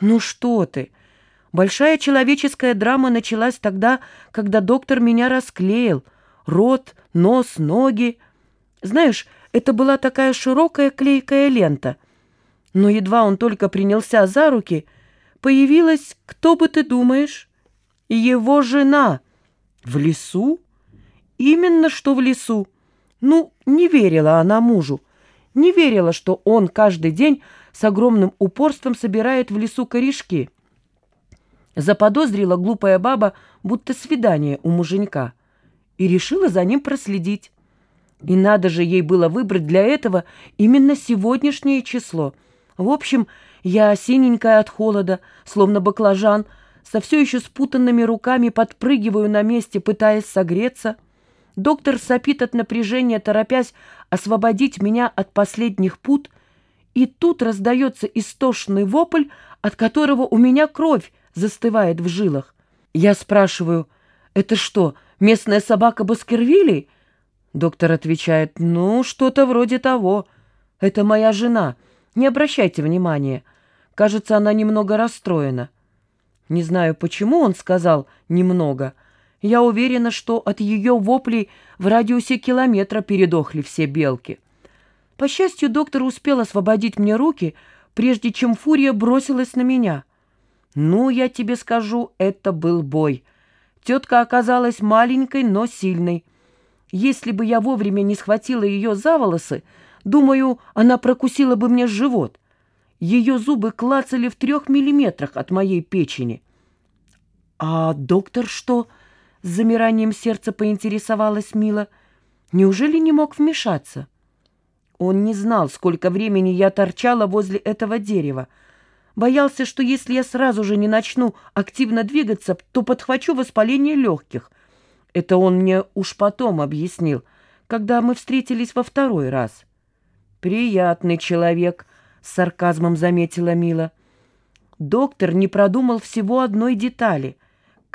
Ну что ты? Большая человеческая драма началась тогда, когда доктор меня расклеил. Рот, нос, ноги. Знаешь, это была такая широкая клейкая лента. Но едва он только принялся за руки, появилась, кто бы ты думаешь, его жена. В лесу? Именно что в лесу. Ну, не верила она мужу. Не верила, что он каждый день с огромным упорством собирает в лесу корешки. Заподозрила глупая баба, будто свидание у муженька, и решила за ним проследить. И надо же ей было выбрать для этого именно сегодняшнее число. В общем, я синенькая от холода, словно баклажан, со все еще спутанными руками подпрыгиваю на месте, пытаясь согреться. Доктор сопит от напряжения, торопясь освободить меня от последних пут, и тут раздается истошный вопль, от которого у меня кровь застывает в жилах. Я спрашиваю, это что, местная собака Баскервилей? Доктор отвечает, ну, что-то вроде того. Это моя жена. Не обращайте внимания. Кажется, она немного расстроена. Не знаю, почему он сказал «немного». Я уверена, что от ее воплей в радиусе километра передохли все белки. По счастью, доктор успел освободить мне руки, прежде чем фурия бросилась на меня. Ну, я тебе скажу, это был бой. Тетка оказалась маленькой, но сильной. Если бы я вовремя не схватила ее за волосы, думаю, она прокусила бы мне живот. Ее зубы клацали в трех миллиметрах от моей печени. «А доктор что?» — с замиранием сердца поинтересовалась Мила. «Неужели не мог вмешаться?» Он не знал, сколько времени я торчала возле этого дерева. Боялся, что если я сразу же не начну активно двигаться, то подхвачу воспаление легких. Это он мне уж потом объяснил, когда мы встретились во второй раз. «Приятный человек», — с сарказмом заметила Мила. Доктор не продумал всего одной детали —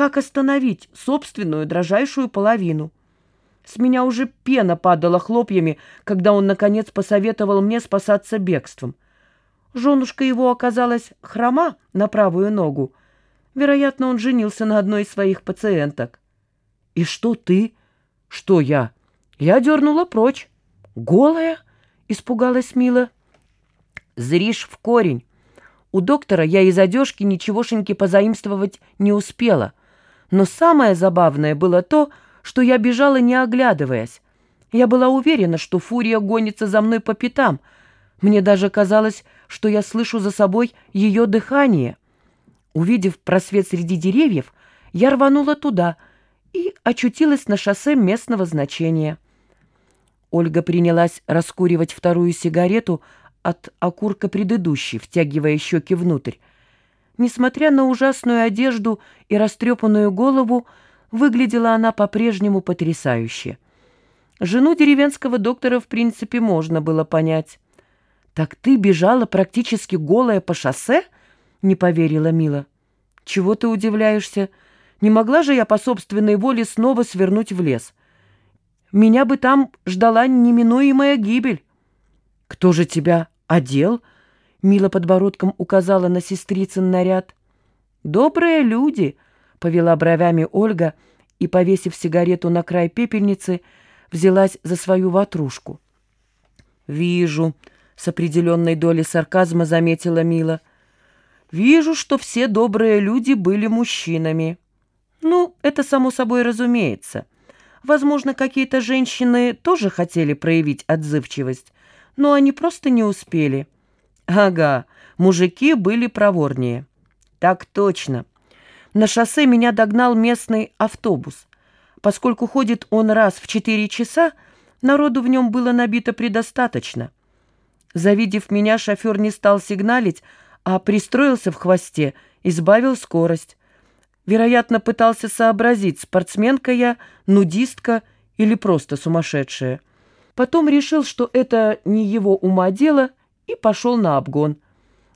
как остановить собственную дрожайшую половину. С меня уже пена падала хлопьями, когда он, наконец, посоветовал мне спасаться бегством. Женушка его оказалась хрома на правую ногу. Вероятно, он женился на одной из своих пациенток. «И что ты?» «Что я?» Я дернула прочь. «Голая?» — испугалась Мила. «Зришь в корень. У доктора я из одежки ничегошеньки позаимствовать не успела. Но самое забавное было то, что я бежала, не оглядываясь. Я была уверена, что фурия гонится за мной по пятам. Мне даже казалось, что я слышу за собой ее дыхание. Увидев просвет среди деревьев, я рванула туда и очутилась на шоссе местного значения. Ольга принялась раскуривать вторую сигарету от окурка предыдущей, втягивая щеки внутрь. Несмотря на ужасную одежду и растрепанную голову, выглядела она по-прежнему потрясающе. Жену деревенского доктора, в принципе, можно было понять. «Так ты бежала практически голая по шоссе?» — не поверила Мила. «Чего ты удивляешься? Не могла же я по собственной воле снова свернуть в лес? Меня бы там ждала неминуемая гибель». «Кто же тебя одел?» — Мила подбородком указала на сестрицын наряд. «Добрые люди!» — повела бровями Ольга и, повесив сигарету на край пепельницы, взялась за свою ватрушку. «Вижу», — с определенной долей сарказма заметила Мила. «Вижу, что все добрые люди были мужчинами». «Ну, это само собой разумеется. Возможно, какие-то женщины тоже хотели проявить отзывчивость, но они просто не успели». «Ага, мужики были проворнее». «Так точно. На шоссе меня догнал местный автобус. Поскольку ходит он раз в четыре часа, народу в нем было набито предостаточно. Завидев меня, шофер не стал сигналить, а пристроился в хвосте и сбавил скорость. Вероятно, пытался сообразить, спортсменка я, нудистка или просто сумасшедшая. Потом решил, что это не его ума дело, и пошел на обгон.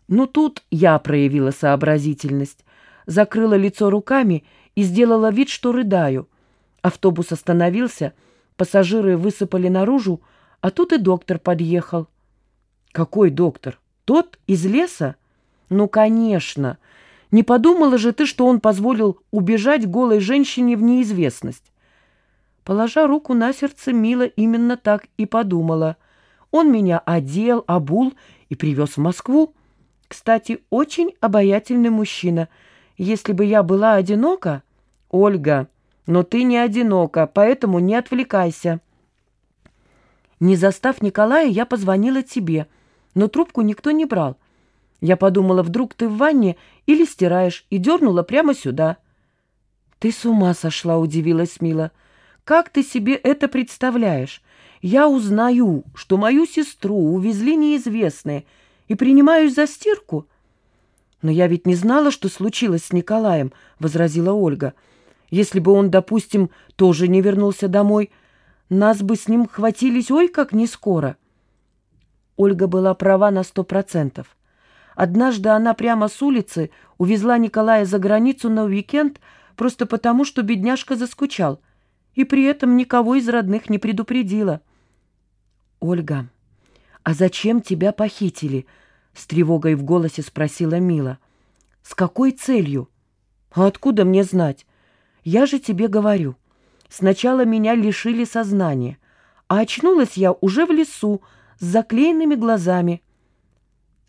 Но тут я проявила сообразительность, закрыла лицо руками и сделала вид, что рыдаю. Автобус остановился, пассажиры высыпали наружу, а тут и доктор подъехал. «Какой доктор? Тот из леса?» Ну, конечно. Не подумала же ты, что он позволил убежать голой женщине в неизвестность? Положа руку на сердце, Мила именно так и подумала. Он меня одел, обул и привез в Москву. Кстати, очень обаятельный мужчина. Если бы я была одинока... Ольга, но ты не одинока, поэтому не отвлекайся. Не застав Николая, я позвонила тебе, но трубку никто не брал. Я подумала, вдруг ты в ванне или стираешь, и дернула прямо сюда. Ты с ума сошла, удивилась Мила. Как ты себе это представляешь? Я узнаю, что мою сестру увезли неизвестные, и принимаюсь за стирку. Но я ведь не знала, что случилось с Николаем, возразила Ольга. Если бы он, допустим, тоже не вернулся домой, нас бы с ним хватились ой как не скоро. Ольга была права на сто процентов. Однажды она прямо с улицы увезла Николая за границу на уикенд просто потому, что бедняжка заскучал, и при этом никого из родных не предупредила. «Ольга, а зачем тебя похитили?» — с тревогой в голосе спросила Мила. «С какой целью?» «А откуда мне знать? Я же тебе говорю. Сначала меня лишили сознания, а очнулась я уже в лесу с заклеенными глазами».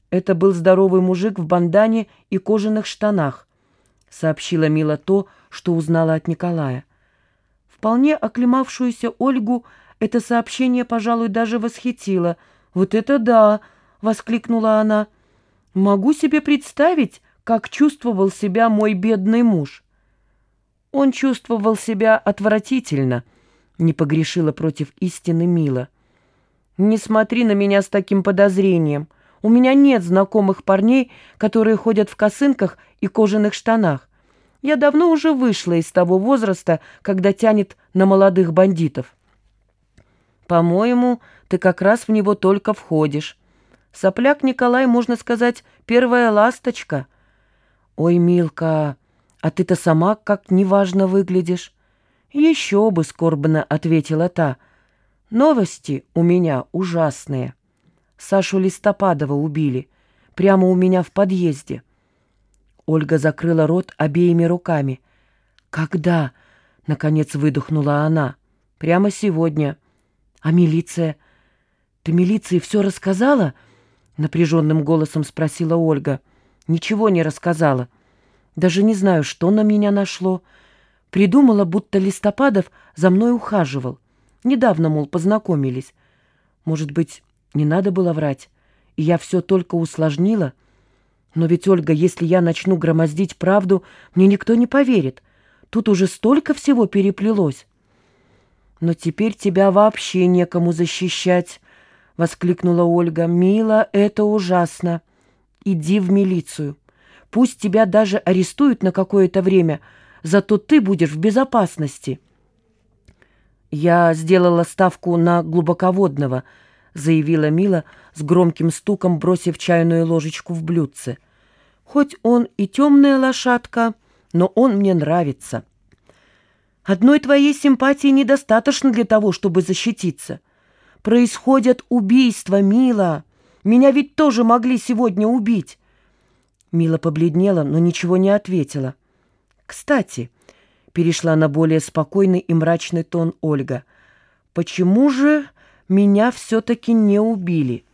Это был здоровый мужик в бандане и кожаных штанах, сообщила Мила то, что узнала от Николая. Вполне оклемавшуюся Ольгу это сообщение, пожалуй, даже восхитило. «Вот это да!» — воскликнула она. «Могу себе представить, как чувствовал себя мой бедный муж». Он чувствовал себя отвратительно, не погрешила против истины Мила. «Не смотри на меня с таким подозрением. У меня нет знакомых парней, которые ходят в косынках и кожаных штанах. Я давно уже вышла из того возраста, когда тянет на молодых бандитов». По-моему, ты как раз в него только входишь. Сопляк Николай, можно сказать, первая ласточка. Ой, Милка, а ты-то сама как неважно выглядишь. Еще бы, скорбно ответила та. Новости у меня ужасные. Сашу Листопадова убили. Прямо у меня в подъезде. Ольга закрыла рот обеими руками. «Когда?» — наконец выдохнула она. «Прямо сегодня». «А милиция? Ты милиции все рассказала?» Напряженным голосом спросила Ольга. «Ничего не рассказала. Даже не знаю, что на меня нашло. Придумала, будто Листопадов за мной ухаживал. Недавно, мол, познакомились. Может быть, не надо было врать, и я все только усложнила? Но ведь, Ольга, если я начну громоздить правду, мне никто не поверит. Тут уже столько всего переплелось». «Но теперь тебя вообще некому защищать», — воскликнула Ольга. «Мила, это ужасно. Иди в милицию. Пусть тебя даже арестуют на какое-то время, зато ты будешь в безопасности». «Я сделала ставку на глубоководного», — заявила Мила с громким стуком, бросив чайную ложечку в блюдце. «Хоть он и темная лошадка, но он мне нравится». Одной твоей симпатии недостаточно для того, чтобы защититься. Происходят убийства, Мила. Меня ведь тоже могли сегодня убить. Мила побледнела, но ничего не ответила. Кстати, перешла на более спокойный и мрачный тон Ольга. Почему же меня все-таки не убили?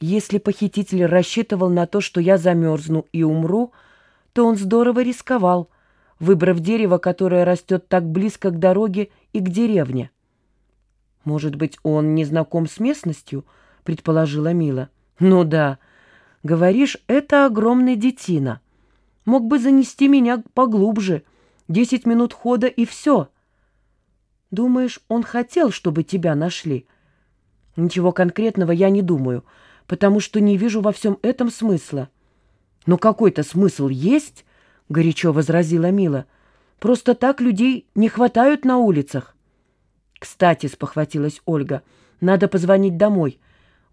Если похититель рассчитывал на то, что я замерзну и умру, то он здорово рисковал — выбрав дерево, которое растет так близко к дороге и к деревне. «Может быть, он не знаком с местностью?» — предположила Мила. «Ну да. Говоришь, это огромный детина. Мог бы занести меня поглубже. Десять минут хода и все». «Думаешь, он хотел, чтобы тебя нашли?» «Ничего конкретного я не думаю, потому что не вижу во всем этом смысла». «Но какой-то смысл есть?» — горячо возразила Мила. «Просто так людей не хватают на улицах». «Кстати», — спохватилась Ольга, — «надо позвонить домой.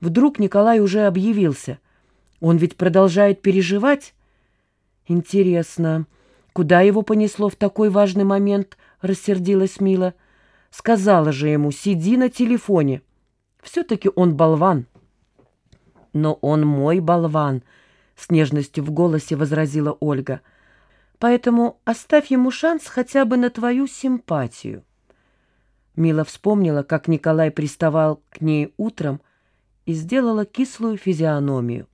Вдруг Николай уже объявился. Он ведь продолжает переживать». «Интересно, куда его понесло в такой важный момент?» — рассердилась Мила. «Сказала же ему, сиди на телефоне. Все-таки он болван». «Но он мой болван», —— с нежностью в голосе возразила Ольга. «Поэтому оставь ему шанс хотя бы на твою симпатию». Мила вспомнила, как Николай приставал к ней утром и сделала кислую физиономию.